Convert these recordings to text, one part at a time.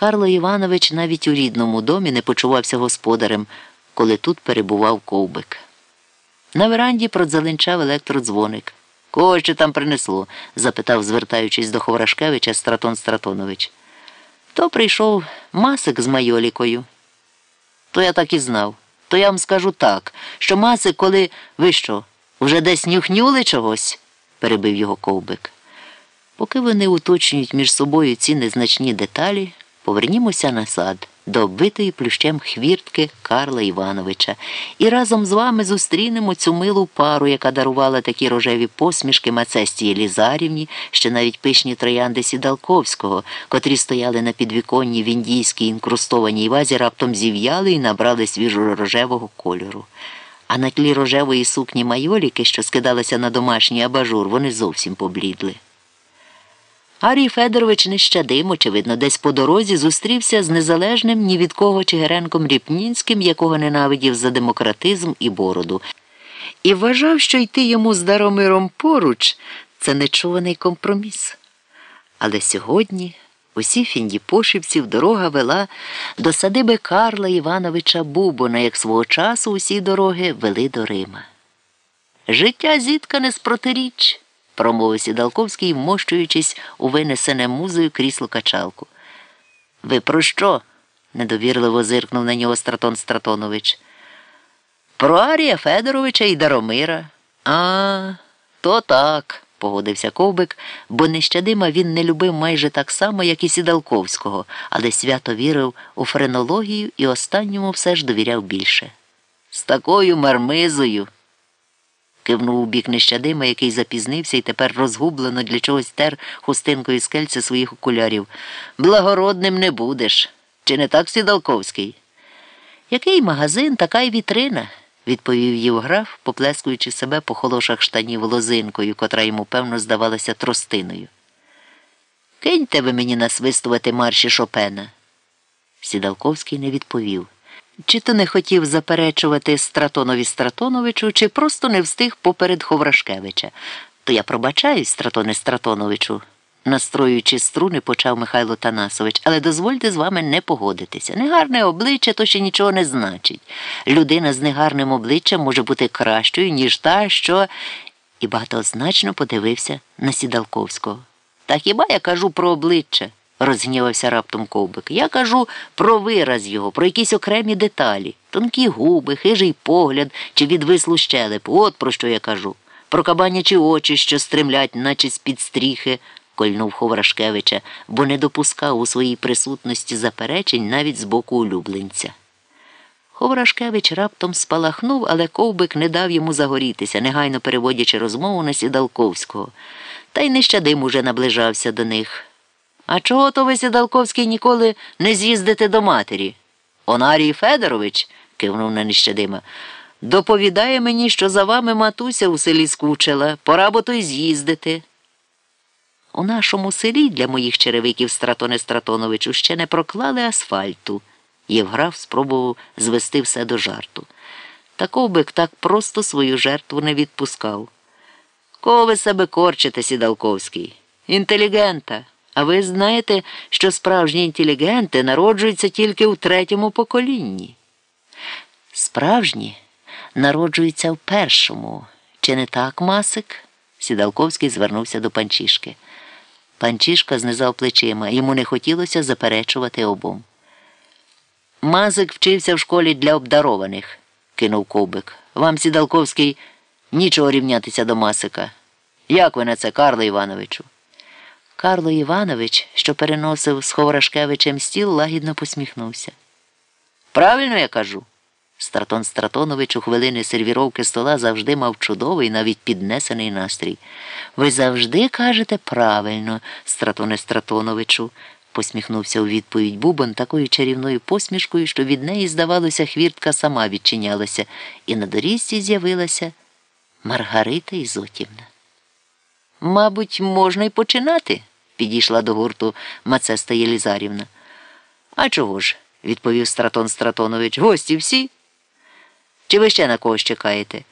Карло Іванович навіть у рідному домі не почувався господарем, коли тут перебував ковбик. На веранді продзеленчав електродзвоник. Кого ще там принесло? запитав, звертаючись до Ховрашкевича Стратон Стратонович. То прийшов масик з майолікою. То я так і знав. То я вам скажу так, що масик, коли ви що, вже десь нюхнюли чогось? перебив його ковбик. Поки вони уточнюють між собою ці незначні деталі, повернімося на сад до оббитої плющем хвіртки Карла Івановича і разом з вами зустрінемо цю милу пару, яка дарувала такі рожеві посмішки Мацесті Єлізарівні, ще навіть пишні троянди Сідалковського, котрі стояли на підвіконні в індійській інкрустованій вазі, раптом зів'яли і набрали свіжо рожевого кольору. А на тлі рожевої сукні майоліки, що скидалася на домашній абажур, вони зовсім поблідли. Арій Федорович нещадим, очевидно, десь по дорозі зустрівся з незалежним ні від кого Чигиренком Ріпнінським, якого ненавидів за демократизм і бороду, і вважав, що йти йому з Даромиром поруч це нечуваний компроміс. Але сьогодні усі фіндіпошівців дорога вела до садиби Карла Івановича Бубона, як свого часу усі дороги вели до Рима. Життя зіткане з протиріч промовив Сідалковський, вмощуючись у винесене музою крісло качалку. Ви про що? недовірливо зиркнув на нього Стратон Стратонович. Про Арія Федоровича і Даромира. А, то так, погодився ковбик, бо нещадима він не любив майже так само, як і Сідалковського, але свято вірив у френологію і останньому все ж довіряв більше. З такою мармизою кивнув у бік нещадима, який запізнився і тепер розгублено для чогось тер хустинкою скельця своїх окулярів. Благородним не будеш. Чи не так Сідалковський? Який магазин, така й вітрина, відповів Євграф, поплескуючи себе по холошах штанів лозинкою, котра йому, певно, здавалася тростиною. Киньте ви мені насвистувати марші Шопена. Сідалковський не відповів. Чи то не хотів заперечувати Стратонові Стратоновичу, чи просто не встиг поперед Ховрашкевича. То я пробачаюсь, Стратоне Стратоновичу, настроюючи струни, почав Михайло Танасович, але дозвольте з вами не погодитися. Негарне обличчя то ще нічого не значить. Людина з негарним обличчям може бути кращою, ніж та, що. І багатозначно подивився на Сідалковського. Та хіба я кажу про обличчя? Розгнівався раптом ковбик. Я кажу про вираз його, про якісь окремі деталі, тонкі губи, хижий погляд чи відвислу щелепу. От про що я кажу. Про кабанячі очі, що стремлять, наче з-під стріхи, кольнув Ховрашкевича, бо не допускав у своїй присутності заперечень навіть з боку улюбленця. Ховрашкевич раптом спалахнув, але ковбик не дав йому загорітися, негайно переводячи розмову на Сідалковського. Та й нещадим уже наближався до них. А чого то ви, Сідалковський, ніколи не з'їздите до матері? Онарій Федорович, кивнув на нещадима, доповідає мені, що за вами матуся у селі скучила, пора бо то й з'їздити. У нашому селі для моїх черевиків Стратоне Стратоновичу ще не проклали асфальту. Євграф спробував звести все до жарту. Та ковбик так просто свою жертву не відпускав. Кого ви себе корчите, Сідалковський? Інтелігента. А ви знаєте, що справжні інтелігенти народжуються тільки у третьому поколінні? Справжні народжуються в першому. Чи не так, Масик? Сідалковський звернувся до панчішки. Панчішка знизав плечима, йому не хотілося заперечувати обом. Мазик вчився в школі для обдарованих, кинув ковбик. Вам, Сідалковський, нічого рівнятися до Масика. Як ви на це, Карло Івановичу? Карло Іванович, що переносив з Ховрашкевичем стіл, лагідно посміхнувся. Правильно я кажу. Стратон Стратонович у хвилини сервіровки стола завжди мав чудовий, навіть піднесений настрій. Ви завжди кажете правильно, Стратоне Стратоновичу, посміхнувся у відповідь Бубон такою чарівною посмішкою, що від неї, здавалося, хвіртка сама відчинялася, і на доріжці з'явилася Маргарита Ізотівна. Мабуть, можна й починати підійшла до гурту Мацеста Єлізарівна. А чого ж? відповів Стратон Стратонович. Гості всі? Чи ви ще на когось чекаєте?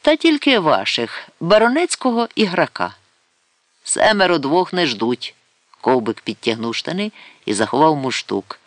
Та тільки ваших, баронецького іграка. Семеро двох не ждуть. Ковбик підтягнув штани і заховав муштук.